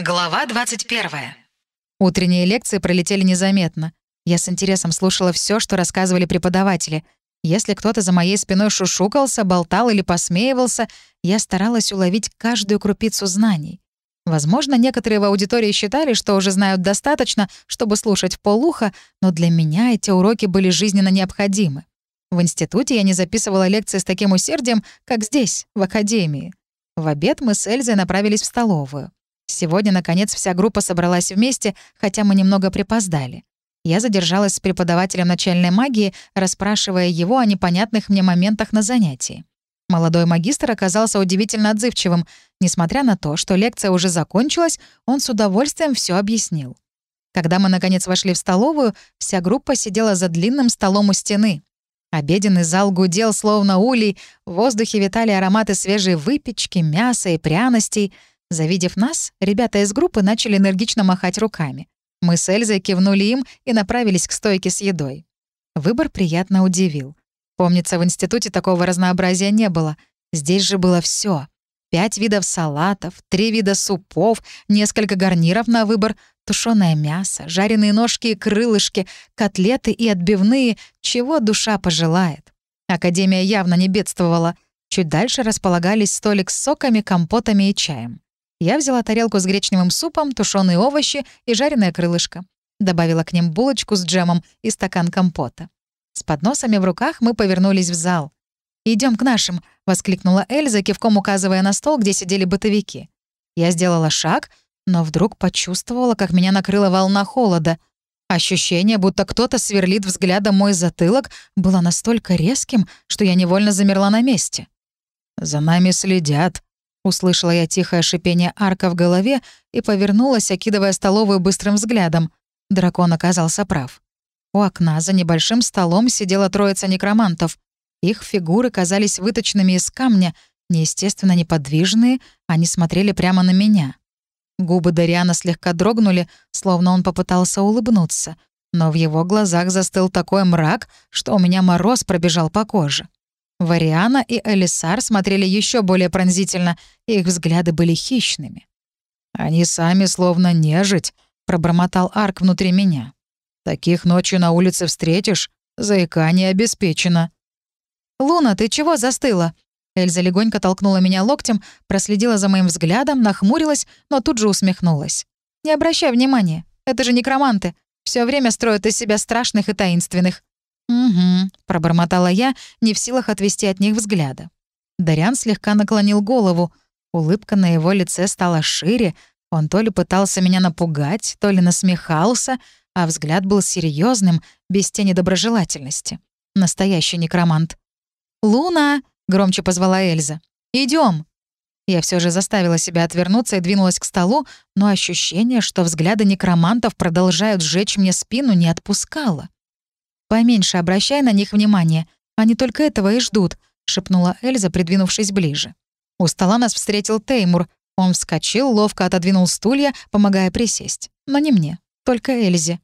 Глава 21. Утренние лекции пролетели незаметно. Я с интересом слушала все, что рассказывали преподаватели. Если кто-то за моей спиной шушукался, болтал или посмеивался, я старалась уловить каждую крупицу знаний. Возможно, некоторые в аудитории считали, что уже знают достаточно, чтобы слушать в полуха, но для меня эти уроки были жизненно необходимы. В институте я не записывала лекции с таким усердием, как здесь, в академии. В обед мы с Эльзой направились в столовую. Сегодня, наконец, вся группа собралась вместе, хотя мы немного припоздали. Я задержалась с преподавателем начальной магии, расспрашивая его о непонятных мне моментах на занятии. Молодой магистр оказался удивительно отзывчивым. Несмотря на то, что лекция уже закончилась, он с удовольствием все объяснил. Когда мы, наконец, вошли в столовую, вся группа сидела за длинным столом у стены. Обеденный зал гудел, словно улей, в воздухе витали ароматы свежей выпечки, мяса и пряностей — Завидев нас, ребята из группы начали энергично махать руками. Мы с Эльзой кивнули им и направились к стойке с едой. Выбор приятно удивил. Помнится, в институте такого разнообразия не было. Здесь же было все: Пять видов салатов, три вида супов, несколько гарниров на выбор, тушеное мясо, жареные ножки и крылышки, котлеты и отбивные, чего душа пожелает. Академия явно не бедствовала. Чуть дальше располагались столик с соками, компотами и чаем. Я взяла тарелку с гречневым супом, тушеные овощи и жареное крылышко. Добавила к ним булочку с джемом и стакан компота. С подносами в руках мы повернулись в зал. Идем к нашим», — воскликнула Эльза, кивком указывая на стол, где сидели бытовики. Я сделала шаг, но вдруг почувствовала, как меня накрыла волна холода. Ощущение, будто кто-то сверлит взглядом мой затылок, было настолько резким, что я невольно замерла на месте. «За нами следят», Услышала я тихое шипение арка в голове и повернулась, окидывая столовую быстрым взглядом. Дракон оказался прав. У окна за небольшим столом сидела троица некромантов. Их фигуры казались выточенными из камня, неестественно неподвижные, они смотрели прямо на меня. Губы Дариана слегка дрогнули, словно он попытался улыбнуться, но в его глазах застыл такой мрак, что у меня мороз пробежал по коже. Вариана и Элисар смотрели еще более пронзительно, их взгляды были хищными. «Они сами словно нежить», — пробормотал Арк внутри меня. «Таких ночью на улице встретишь, заикание обеспечено». «Луна, ты чего застыла?» Эльза легонько толкнула меня локтем, проследила за моим взглядом, нахмурилась, но тут же усмехнулась. «Не обращай внимания, это же некроманты. Все время строят из себя страшных и таинственных. «Угу», — пробормотала я, не в силах отвести от них взгляда. Дарян слегка наклонил голову. Улыбка на его лице стала шире. Он то ли пытался меня напугать, то ли насмехался, а взгляд был серьезным, без тени доброжелательности. Настоящий некромант. «Луна!» — громче позвала Эльза. Идем. Я все же заставила себя отвернуться и двинулась к столу, но ощущение, что взгляды некромантов продолжают сжечь мне спину, не отпускало. «Поменьше обращай на них внимание. Они только этого и ждут», — шепнула Эльза, придвинувшись ближе. У стола нас встретил Теймур. Он вскочил, ловко отодвинул стулья, помогая присесть. Но не мне, только Эльзе.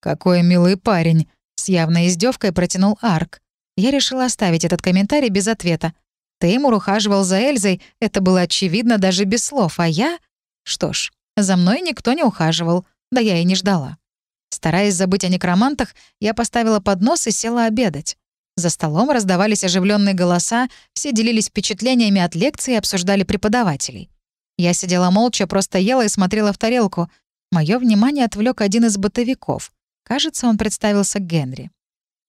«Какой милый парень!» — с явной издевкой протянул Арк. Я решила оставить этот комментарий без ответа. Теймур ухаживал за Эльзой, это было очевидно даже без слов, а я... Что ж, за мной никто не ухаживал, да я и не ждала. Стараясь забыть о некромантах, я поставила поднос и села обедать. За столом раздавались оживленные голоса, все делились впечатлениями от лекции и обсуждали преподавателей. Я сидела молча, просто ела и смотрела в тарелку. Мое внимание отвлек один из бытовиков. Кажется, он представился Генри.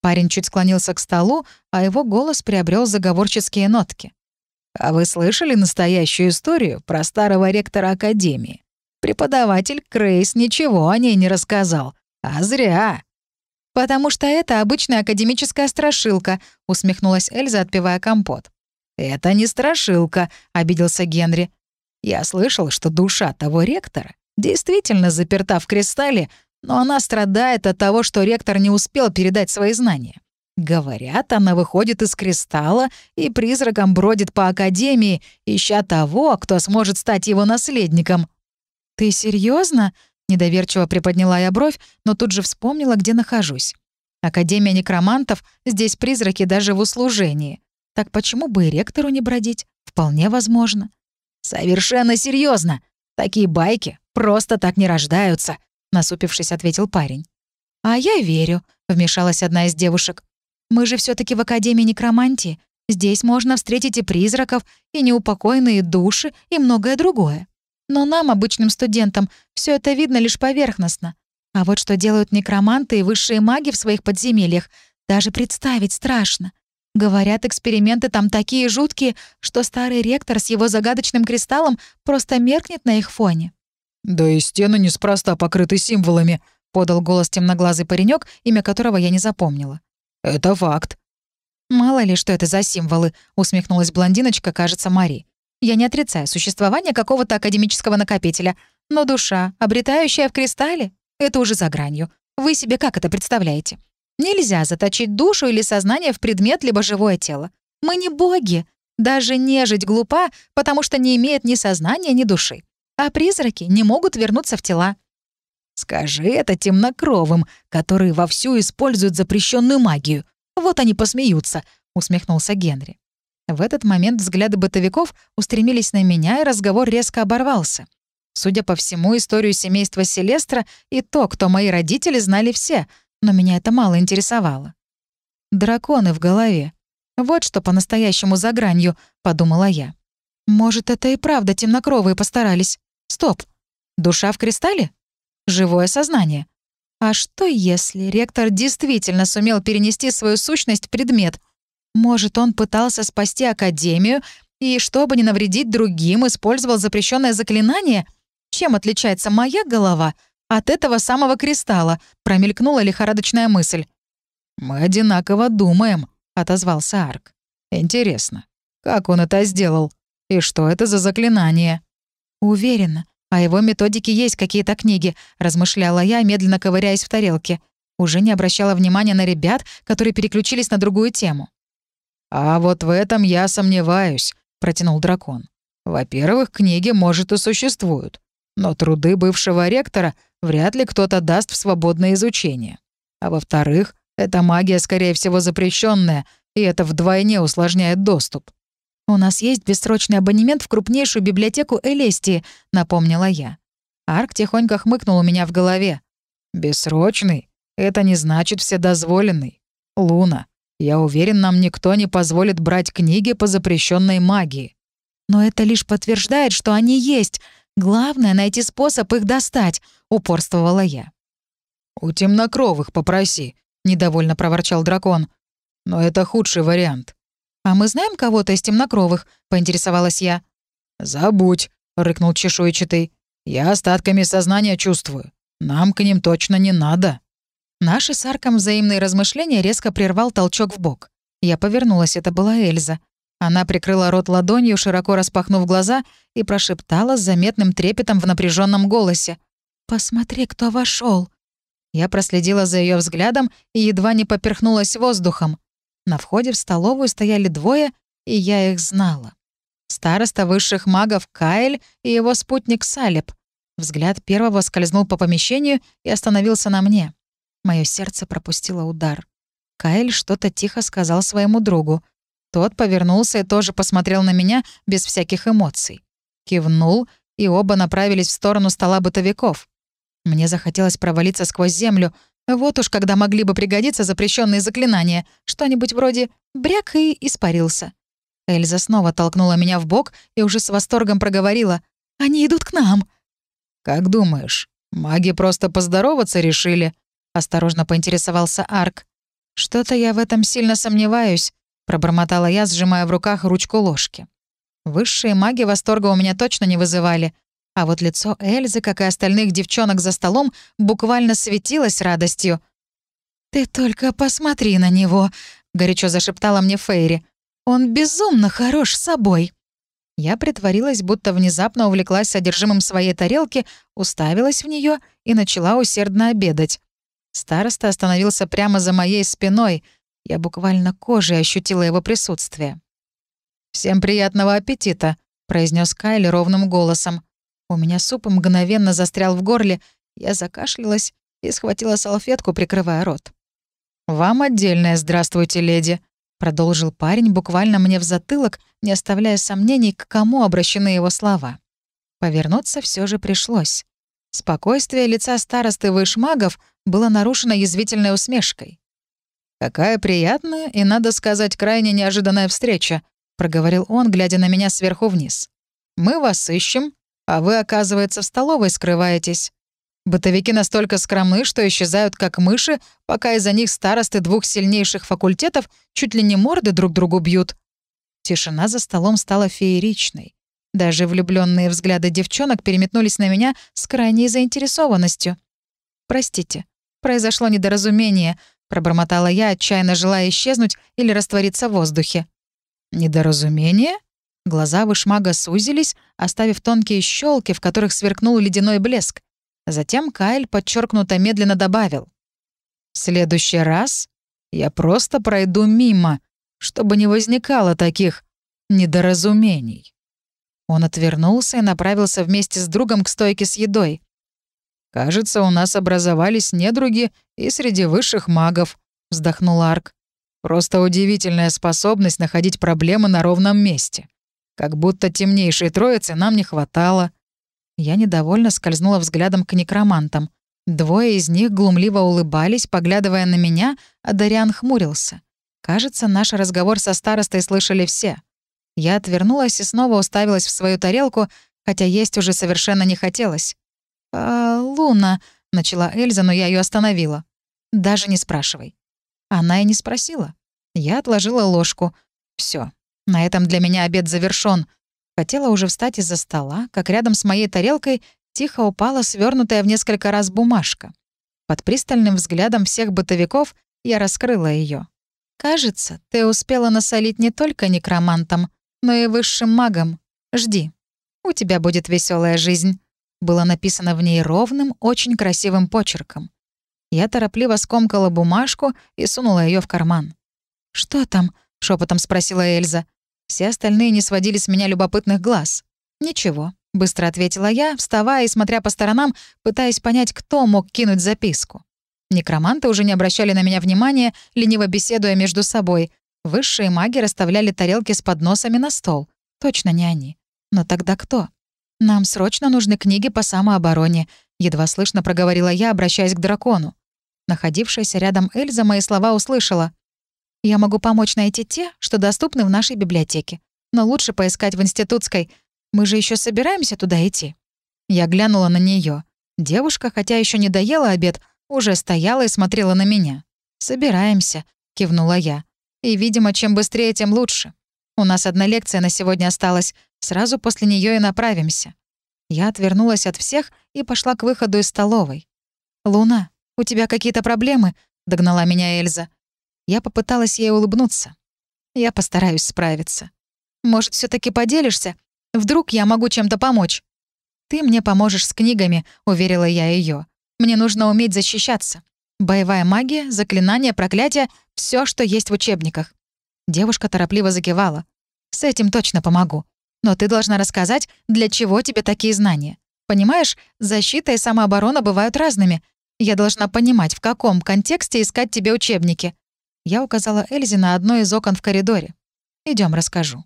Парень чуть склонился к столу, а его голос приобрел заговорческие нотки. «А вы слышали настоящую историю про старого ректора Академии? Преподаватель Крейс ничего о ней не рассказал, а зря. «Потому что это обычная академическая страшилка», — усмехнулась Эльза, отпивая компот. «Это не страшилка», — обиделся Генри. «Я слышал, что душа того ректора действительно заперта в кристалле, но она страдает от того, что ректор не успел передать свои знания. Говорят, она выходит из кристалла и призраком бродит по академии, ища того, кто сможет стать его наследником». «Ты серьезно? Недоверчиво приподняла я бровь, но тут же вспомнила, где нахожусь. Академия некромантов, здесь призраки даже в услужении. Так почему бы и ректору не бродить? Вполне возможно. Совершенно серьезно. Такие байки просто так не рождаются», — насупившись, ответил парень. «А я верю», — вмешалась одна из девушек. «Мы же все таки в Академии некромантии. Здесь можно встретить и призраков, и неупокоенные души, и многое другое. Но нам, обычным студентам, все это видно лишь поверхностно. А вот что делают некроманты и высшие маги в своих подземельях, даже представить страшно. Говорят, эксперименты там такие жуткие, что старый ректор с его загадочным кристаллом просто меркнет на их фоне. «Да и стены неспроста покрыты символами», — подал голос темноглазый паренек, имя которого я не запомнила. «Это факт». «Мало ли, что это за символы», — усмехнулась блондиночка, кажется, Мари. «Я не отрицаю существование какого-то академического накопителя, но душа, обретающая в кристалле, это уже за гранью. Вы себе как это представляете? Нельзя заточить душу или сознание в предмет либо живое тело. Мы не боги. Даже нежить глупа, потому что не имеет ни сознания, ни души. А призраки не могут вернуться в тела. Скажи это темнокровым, которые вовсю используют запрещенную магию. Вот они посмеются, усмехнулся Генри. В этот момент взгляды бытовиков устремились на меня, и разговор резко оборвался. Судя по всему, историю семейства Селестра и то, кто мои родители, знали все — но меня это мало интересовало. «Драконы в голове. Вот что по-настоящему за гранью», — подумала я. «Может, это и правда темнокровые постарались. Стоп. Душа в кристалле? Живое сознание. А что если ректор действительно сумел перенести свою сущность в предмет? Может, он пытался спасти Академию и, чтобы не навредить другим, использовал запрещенное заклинание? Чем отличается моя голова от этого самого кристалла промелькнула лихорадочная мысль. «Мы одинаково думаем», — отозвался Арк. «Интересно, как он это сделал? И что это за заклинание?» «Уверена, о его методике есть какие-то книги», — размышляла я, медленно ковыряясь в тарелке. Уже не обращала внимания на ребят, которые переключились на другую тему. «А вот в этом я сомневаюсь», — протянул дракон. «Во-первых, книги, может, и существуют. Но труды бывшего ректора вряд ли кто-то даст в свободное изучение. А во-вторых, эта магия, скорее всего, запрещенная, и это вдвойне усложняет доступ. «У нас есть бессрочный абонемент в крупнейшую библиотеку Элестии», — напомнила я. Арк тихонько хмыкнул у меня в голове. «Бессрочный? Это не значит вседозволенный. Луна, я уверен, нам никто не позволит брать книги по запрещенной магии». «Но это лишь подтверждает, что они есть», Главное — найти способ их достать», — упорствовала я. «У темнокровых попроси», — недовольно проворчал дракон. «Но это худший вариант». «А мы знаем кого-то из темнокровых?» — поинтересовалась я. «Забудь», — рыкнул чешуйчатый. «Я остатками сознания чувствую. Нам к ним точно не надо». Наши с Арком взаимные размышления резко прервал толчок в бок. Я повернулась, это была Эльза. Она прикрыла рот ладонью, широко распахнув глаза, и прошептала с заметным трепетом в напряженном голосе. «Посмотри, кто вошел. Я проследила за ее взглядом и едва не поперхнулась воздухом. На входе в столовую стояли двое, и я их знала. Староста высших магов Каэль и его спутник Салеб. Взгляд первого скользнул по помещению и остановился на мне. Мое сердце пропустило удар. Каэль что-то тихо сказал своему другу — тот повернулся и тоже посмотрел на меня без всяких эмоций. Кивнул, и оба направились в сторону стола бытовиков. Мне захотелось провалиться сквозь землю. Вот уж когда могли бы пригодиться запрещенные заклинания. Что-нибудь вроде «бряк» и испарился. Эльза снова толкнула меня в бок и уже с восторгом проговорила. «Они идут к нам!» «Как думаешь, маги просто поздороваться решили?» — осторожно поинтересовался Арк. «Что-то я в этом сильно сомневаюсь пробормотала я, сжимая в руках ручку ложки. Высшие маги восторга у меня точно не вызывали, а вот лицо Эльзы, как и остальных девчонок за столом, буквально светилось радостью. «Ты только посмотри на него», — горячо зашептала мне Фейри. «Он безумно хорош собой». Я притворилась, будто внезапно увлеклась содержимым своей тарелки, уставилась в нее и начала усердно обедать. Староста остановился прямо за моей спиной — я буквально кожей ощутила его присутствие. «Всем приятного аппетита», — произнес Кайли ровным голосом. У меня суп мгновенно застрял в горле, я закашлялась и схватила салфетку, прикрывая рот. «Вам отдельное «здравствуйте, леди», — продолжил парень буквально мне в затылок, не оставляя сомнений, к кому обращены его слова. Повернуться все же пришлось. Спокойствие лица старосты вышмагов было нарушено язвительной усмешкой. «Какая приятная и, надо сказать, крайне неожиданная встреча», — проговорил он, глядя на меня сверху вниз. «Мы вас ищем, а вы, оказывается, в столовой скрываетесь. Бытовики настолько скромны, что исчезают как мыши, пока из-за них старосты двух сильнейших факультетов чуть ли не морды друг другу бьют». Тишина за столом стала фееричной. Даже влюбленные взгляды девчонок переметнулись на меня с крайней заинтересованностью. «Простите, произошло недоразумение», — пробормотала я, отчаянно желая исчезнуть или раствориться в воздухе. «Недоразумение?» Глаза вышмага сузились, оставив тонкие щелки, в которых сверкнул ледяной блеск. Затем Кайль подчеркнуто медленно добавил. «В следующий раз я просто пройду мимо, чтобы не возникало таких недоразумений». Он отвернулся и направился вместе с другом к стойке с едой. «Кажется, у нас образовались недруги и среди высших магов», — вздохнул Арк. «Просто удивительная способность находить проблемы на ровном месте. Как будто темнейшей троицы нам не хватало». Я недовольно скользнула взглядом к некромантам. Двое из них глумливо улыбались, поглядывая на меня, а Дариан хмурился. Кажется, наш разговор со старостой слышали все. Я отвернулась и снова уставилась в свою тарелку, хотя есть уже совершенно не хотелось. «А, Луна», — начала Эльза, но я ее остановила. «Даже не спрашивай». Она и не спросила. Я отложила ложку. Все, на этом для меня обед завершён. Хотела уже встать из-за стола, как рядом с моей тарелкой тихо упала свернутая в несколько раз бумажка. Под пристальным взглядом всех бытовиков я раскрыла ее. «Кажется, ты успела насолить не только некромантам, но и высшим магом. Жди. У тебя будет веселая жизнь», — было написано в ней ровным, очень красивым почерком. Я торопливо скомкала бумажку и сунула ее в карман. «Что там?» — шепотом спросила Эльза. Все остальные не сводили с меня любопытных глаз. «Ничего», — быстро ответила я, вставая и смотря по сторонам, пытаясь понять, кто мог кинуть записку. Некроманты уже не обращали на меня внимания, лениво беседуя между собой, Высшие маги расставляли тарелки с подносами на стол. Точно не они. Но тогда кто? «Нам срочно нужны книги по самообороне», — едва слышно проговорила я, обращаясь к дракону. Находившаяся рядом Эльза мои слова услышала. «Я могу помочь найти те, что доступны в нашей библиотеке. Но лучше поискать в институтской. Мы же еще собираемся туда идти». Я глянула на нее. Девушка, хотя еще не доела обед, уже стояла и смотрела на меня. «Собираемся», — кивнула я. И, видимо, чем быстрее, тем лучше. У нас одна лекция на сегодня осталась. Сразу после нее и направимся. Я отвернулась от всех и пошла к выходу из столовой. «Луна, у тебя какие-то проблемы?» — догнала меня Эльза. Я попыталась ей улыбнуться. Я постараюсь справиться. Может, все таки поделишься? Вдруг я могу чем-то помочь? Ты мне поможешь с книгами, уверила я ее. Мне нужно уметь защищаться. Боевая магия, заклинания, проклятия — все, что есть в учебниках. Девушка торопливо закивала. «С этим точно помогу. Но ты должна рассказать, для чего тебе такие знания. Понимаешь, защита и самооборона бывают разными. Я должна понимать, в каком контексте искать тебе учебники». Я указала Эльзе на одно из окон в коридоре. Идем, расскажу».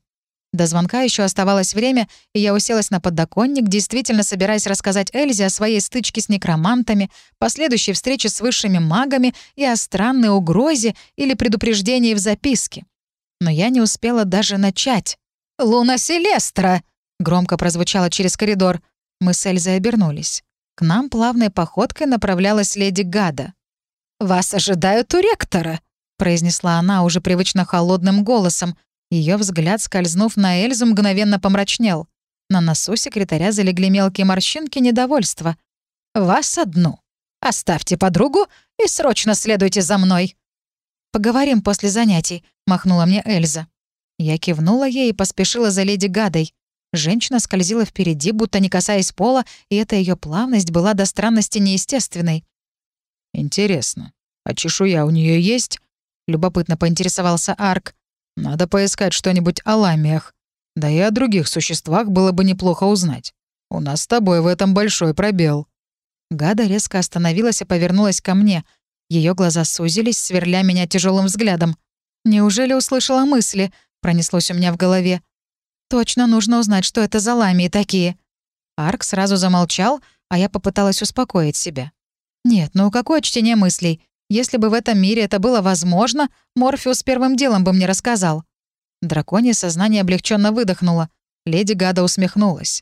До звонка еще оставалось время, и я уселась на подоконник, действительно собираясь рассказать Эльзе о своей стычке с некромантами, последующей встрече с высшими магами и о странной угрозе или предупреждении в записке. Но я не успела даже начать. «Луна Селестра!» — громко прозвучало через коридор. Мы с Эльзой обернулись. К нам плавной походкой направлялась леди Гада. «Вас ожидают у ректора», — произнесла она уже привычно холодным голосом, ее взгляд, скользнув на Эльзу, мгновенно помрачнел. На носу секретаря залегли мелкие морщинки недовольства. «Вас одну. Оставьте подругу и срочно следуйте за мной». «Поговорим после занятий», — махнула мне Эльза. Я кивнула ей и поспешила за леди Гадой. Женщина скользила впереди, будто не касаясь пола, и эта ее плавность была до странности неестественной. «Интересно, а чешуя у нее есть?» — любопытно поинтересовался Арк. Надо поискать что-нибудь о ламиях. Да и о других существах было бы неплохо узнать. У нас с тобой в этом большой пробел». Гада резко остановилась и повернулась ко мне. Ее глаза сузились, сверля меня тяжелым взглядом. «Неужели услышала мысли?» — пронеслось у меня в голове. «Точно нужно узнать, что это за ламии такие». Арк сразу замолчал, а я попыталась успокоить себя. Нет, ну какое чтение мыслей? Если бы в этом мире это было возможно, Морфеус первым делом бы мне рассказал. Драконье сознание облегченно выдохнуло. Леди Гада усмехнулась.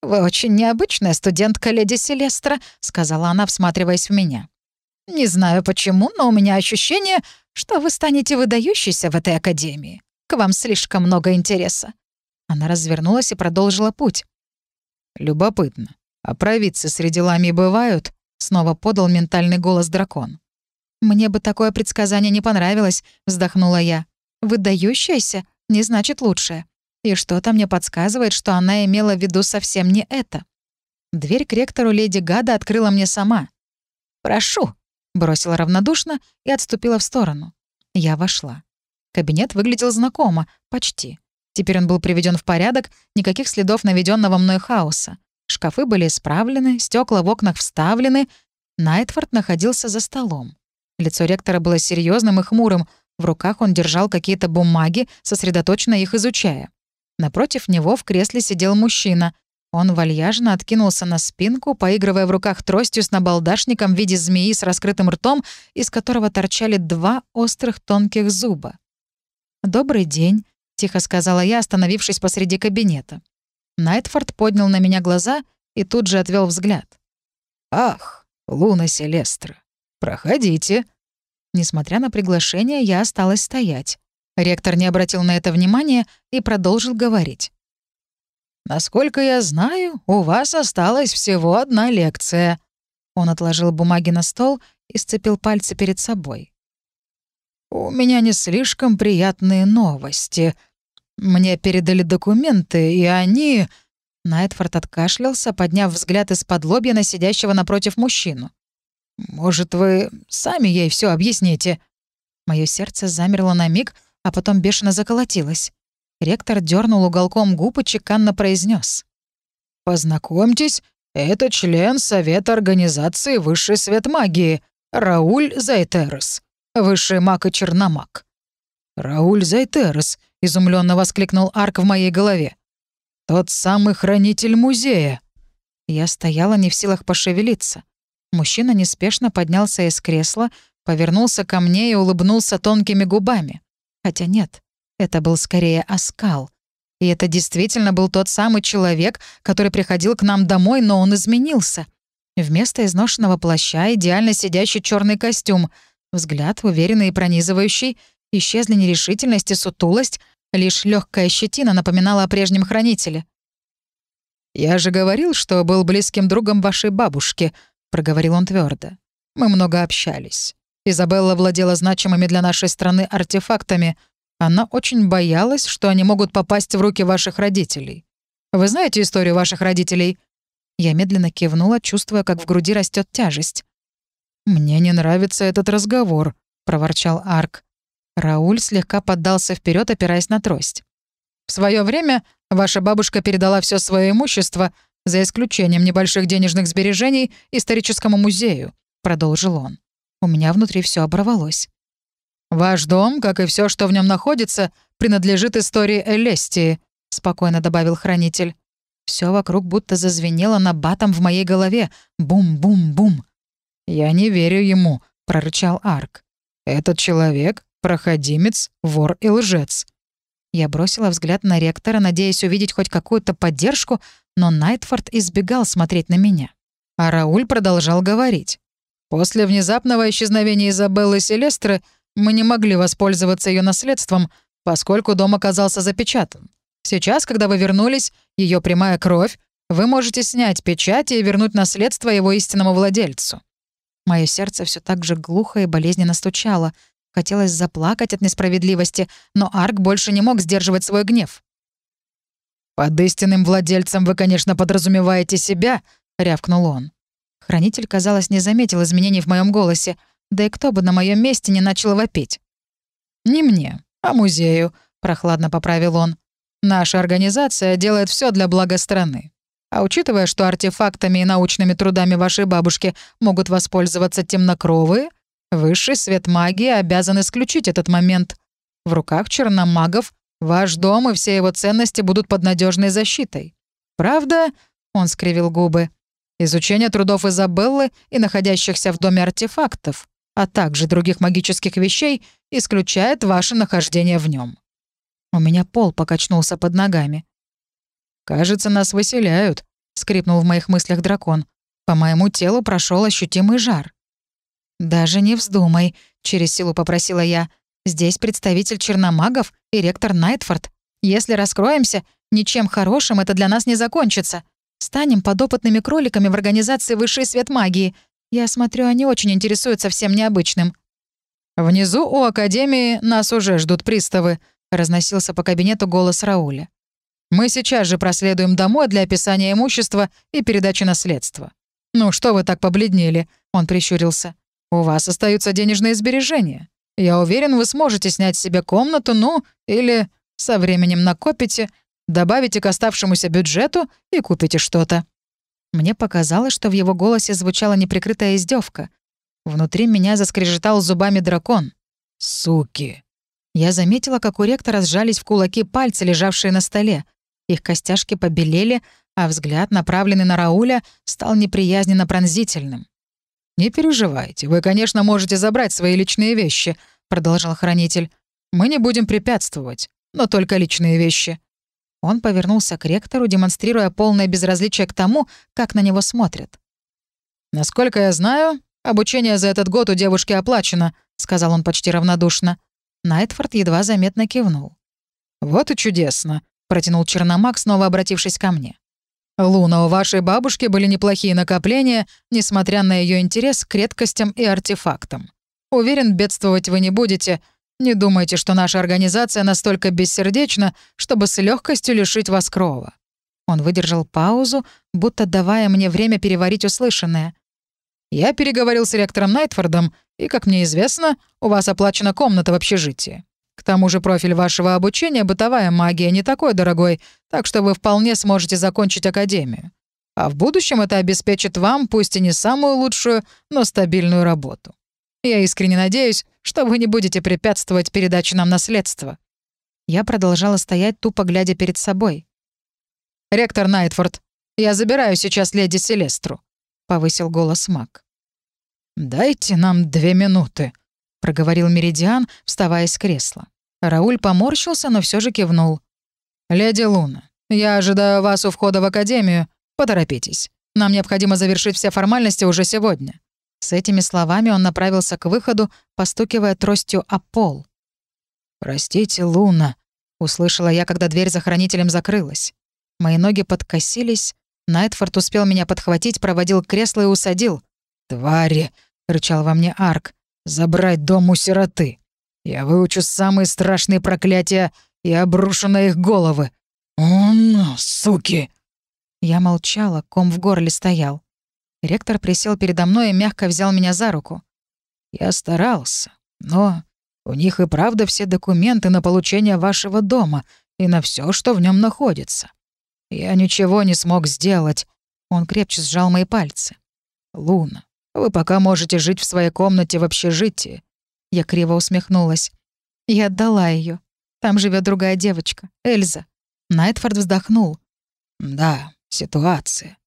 «Вы очень необычная студентка, леди Селестра», — сказала она, всматриваясь в меня. «Не знаю почему, но у меня ощущение, что вы станете выдающейся в этой академии. К вам слишком много интереса». Она развернулась и продолжила путь. «Любопытно. А провидцы среди лами бывают?» — снова подал ментальный голос дракон. «Мне бы такое предсказание не понравилось», — вздохнула я. «Выдающаяся не значит лучшее. И что-то мне подсказывает, что она имела в виду совсем не это. Дверь к ректору леди Гада открыла мне сама. «Прошу», — бросила равнодушно и отступила в сторону. Я вошла. Кабинет выглядел знакомо, почти. Теперь он был приведен в порядок, никаких следов наведенного мной хаоса. Шкафы были исправлены, стекла в окнах вставлены. Найтфорд находился за столом. Лицо ректора было серьезным и хмурым. В руках он держал какие-то бумаги, сосредоточенно их изучая. Напротив него в кресле сидел мужчина. Он вальяжно откинулся на спинку, поигрывая в руках тростью с набалдашником в виде змеи с раскрытым ртом, из которого торчали два острых тонких зуба. «Добрый день», — тихо сказала я, остановившись посреди кабинета. Найтфорд поднял на меня глаза и тут же отвел взгляд. «Ах, Луна Селестра, проходите». Несмотря на приглашение, я осталась стоять. Ректор не обратил на это внимания и продолжил говорить. «Насколько я знаю, у вас осталась всего одна лекция». Он отложил бумаги на стол и сцепил пальцы перед собой. «У меня не слишком приятные новости. Мне передали документы, и они...» Найтфорд откашлялся, подняв взгляд из-под лобья на сидящего напротив мужчину. «Может, вы сами ей все объясните?» Мое сердце замерло на миг, а потом бешено заколотилось. Ректор дернул уголком губ и чеканно произнес: «Познакомьтесь, это член Совета Организации Высший Свет Магии, Рауль Зайтерес, Высший маг и черномаг». «Рауль Зайтерес», — изумленно воскликнул Арк в моей голове. «Тот самый хранитель музея». Я стояла не в силах пошевелиться. Мужчина неспешно поднялся из кресла, повернулся ко мне и улыбнулся тонкими губами. Хотя нет, это был скорее оскал. И это действительно был тот самый человек, который приходил к нам домой, но он изменился. Вместо изношенного плаща идеально сидящий черный костюм, взгляд уверенный и пронизывающий, исчезли нерешительность и сутулость, лишь легкая щетина напоминала о прежнем хранителе. «Я же говорил, что был близким другом вашей бабушки», — проговорил он твердо. «Мы много общались. Изабелла владела значимыми для нашей страны артефактами. Она очень боялась, что они могут попасть в руки ваших родителей. Вы знаете историю ваших родителей?» Я медленно кивнула, чувствуя, как в груди растет тяжесть. «Мне не нравится этот разговор», — проворчал Арк. Рауль слегка поддался вперед, опираясь на трость. «В свое время ваша бабушка передала все свое имущество, за исключением небольших денежных сбережений, историческому музею», — продолжил он. У меня внутри все оборвалось. «Ваш дом, как и все, что в нем находится, принадлежит истории Элестии», — спокойно добавил хранитель. Все вокруг будто зазвенело на батом в моей голове. Бум-бум-бум. «Я не верю ему», — прорычал Арк. «Этот человек — проходимец, вор и лжец». Я бросила взгляд на ректора, надеясь увидеть хоть какую-то поддержку, но Найтфорд избегал смотреть на меня. А Рауль продолжал говорить. После внезапного исчезновения Изабеллы Селестры мы не могли воспользоваться ее наследством, поскольку дом оказался запечатан. Сейчас, когда вы вернулись, ее прямая кровь, вы можете снять печать и вернуть наследство его истинному владельцу». Мое сердце все так же глухо и болезненно стучало. Хотелось заплакать от несправедливости, но Арк больше не мог сдерживать свой гнев. «Под истинным владельцем вы, конечно, подразумеваете себя», — рявкнул он. Хранитель, казалось, не заметил изменений в моем голосе, да и кто бы на моем месте не начал вопить. «Не мне, а музею», — прохладно поправил он. «Наша организация делает все для блага страны. А учитывая, что артефактами и научными трудами вашей бабушки могут воспользоваться темнокровые, высший свет магии обязан исключить этот момент. В руках черномагов ваш дом и все его ценности будут под надежной защитой. Правда?» — он скривил губы. Изучение трудов Изабеллы и находящихся в доме артефактов, а также других магических вещей исключает ваше нахождение в нем. У меня пол покачнулся под ногами. «Кажется, нас выселяют», — скрипнул в моих мыслях дракон. По моему телу прошел ощутимый жар. «Даже не вздумай», — через силу попросила я. «Здесь представитель черномагов и ректор Найтфорд. Если раскроемся, ничем хорошим это для нас не закончится. Станем подопытными кроликами в организации «Высший свет магии». Я смотрю, они очень интересуются всем необычным». «Внизу у Академии нас уже ждут приставы», — разносился по кабинету голос Рауля. «Мы сейчас же проследуем домой для описания имущества и передачи наследства». «Ну что вы так побледнели?» — он прищурился. «У вас остаются денежные сбережения. Я уверен, вы сможете снять себе комнату, ну, или со временем накопите, добавите к оставшемуся бюджету и купите что-то». Мне показалось, что в его голосе звучала неприкрытая издевка. Внутри меня заскрежетал зубами дракон. «Суки!» Я заметила, как у ректора сжались в кулаки пальцы, лежавшие на столе. Их костяшки побелели, а взгляд, направленный на Рауля, стал неприязненно пронзительным. «Не переживайте, вы, конечно, можете забрать свои личные вещи», — продолжал хранитель. «Мы не будем препятствовать, но только личные вещи». Он повернулся к ректору, демонстрируя полное безразличие к тому, как на него смотрят. «Насколько я знаю, обучение за этот год у девушки оплачено», — сказал он почти равнодушно. Найтфорд едва заметно кивнул. «Вот и чудесно», — протянул Черномаг, снова обратившись ко мне. «Луна, у вашей бабушки были неплохие накопления, несмотря на ее интерес к редкостям и артефактам. Уверен, бедствовать вы не будете. Не думайте, что наша организация настолько бессердечна, чтобы с легкостью лишить вас крова». Он выдержал паузу, будто давая мне время переварить услышанное. «Я переговорил с ректором Найтфордом, и, как мне известно, у вас оплачена комната в общежитии. К тому же профиль вашего обучения — бытовая магия, не такой дорогой, так что вы вполне сможете закончить академию. А в будущем это обеспечит вам, пусть и не самую лучшую, но стабильную работу. Я искренне надеюсь, что вы не будете препятствовать передаче нам наследства». Я продолжала стоять, тупо глядя перед собой. «Ректор Найтфорд, я забираю сейчас леди Селестру», — повысил голос маг. «Дайте нам две минуты», — проговорил Меридиан, вставая с кресла. Рауль поморщился, но все же кивнул. «Леди Луна, я ожидаю вас у входа в Академию. Поторопитесь. Нам необходимо завершить все формальности уже сегодня». С этими словами он направился к выходу, постукивая тростью о пол. «Простите, Луна», — услышала я, когда дверь за хранителем закрылась. Мои ноги подкосились. Найтфорд успел меня подхватить, проводил кресло и усадил. «Твари!» рычал во мне Арк. «Забрать дом у сироты. Я выучу самые страшные проклятия и обрушу на их головы. Он, суки!» Я молчала, ком в горле стоял. Ректор присел передо мной и мягко взял меня за руку. «Я старался, но у них и правда все документы на получение вашего дома и на все, что в нем находится. Я ничего не смог сделать». Он крепче сжал мои пальцы. «Луна, вы пока можете жить в своей комнате в общежитии». Я криво усмехнулась. Я отдала ее. Там живет другая девочка, Эльза. Найтфорд вздохнул. «Да, ситуация.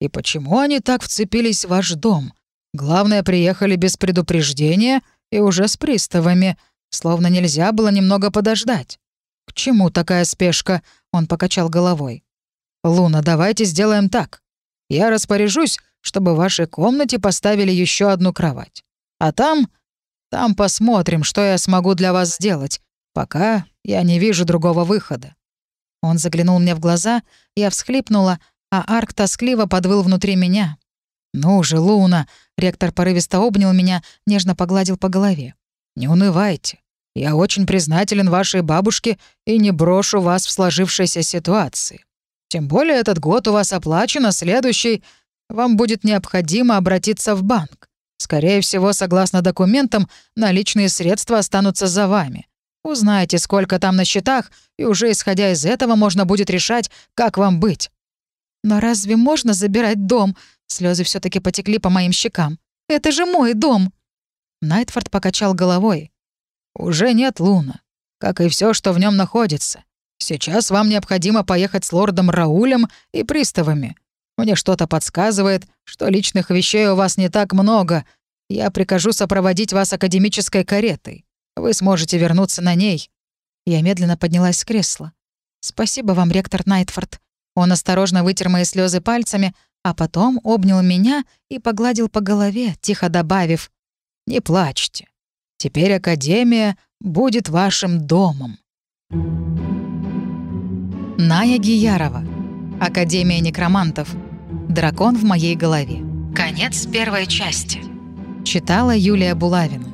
И почему они так вцепились в ваш дом? Главное, приехали без предупреждения и уже с приставами, словно нельзя было немного подождать. К чему такая спешка?» Он покачал головой. «Луна, давайте сделаем так. Я распоряжусь, чтобы в вашей комнате поставили еще одну кровать. А там... там посмотрим, что я смогу для вас сделать. Пока я не вижу другого выхода». Он заглянул мне в глаза, я всхлипнула, а Арк тоскливо подвыл внутри меня. «Ну же, Луна!» — ректор порывисто обнял меня, нежно погладил по голове. «Не унывайте. Я очень признателен вашей бабушке и не брошу вас в сложившейся ситуации. Тем более этот год у вас оплачен, а следующий вам будет необходимо обратиться в банк. Скорее всего, согласно документам, наличные средства останутся за вами. Узнайте, сколько там на счетах, и уже исходя из этого можно будет решать, как вам быть. Но разве можно забирать дом? Слезы все таки потекли по моим щекам. Это же мой дом. Найтфорд покачал головой. Уже нет Луна, как и все, что в нем находится. Сейчас вам необходимо поехать с лордом Раулем и приставами. Мне что-то подсказывает, что личных вещей у вас не так много. Я прикажу сопроводить вас академической каретой. Вы сможете вернуться на ней». Я медленно поднялась с кресла. «Спасибо вам, ректор Найтфорд». Он осторожно вытер мои слезы пальцами, а потом обнял меня и погладил по голове, тихо добавив «Не плачьте. Теперь Академия будет вашим домом». Ная Гиярова. Академия некромантов. Дракон в моей голове. Конец первой части. Читала Юлия Булавина.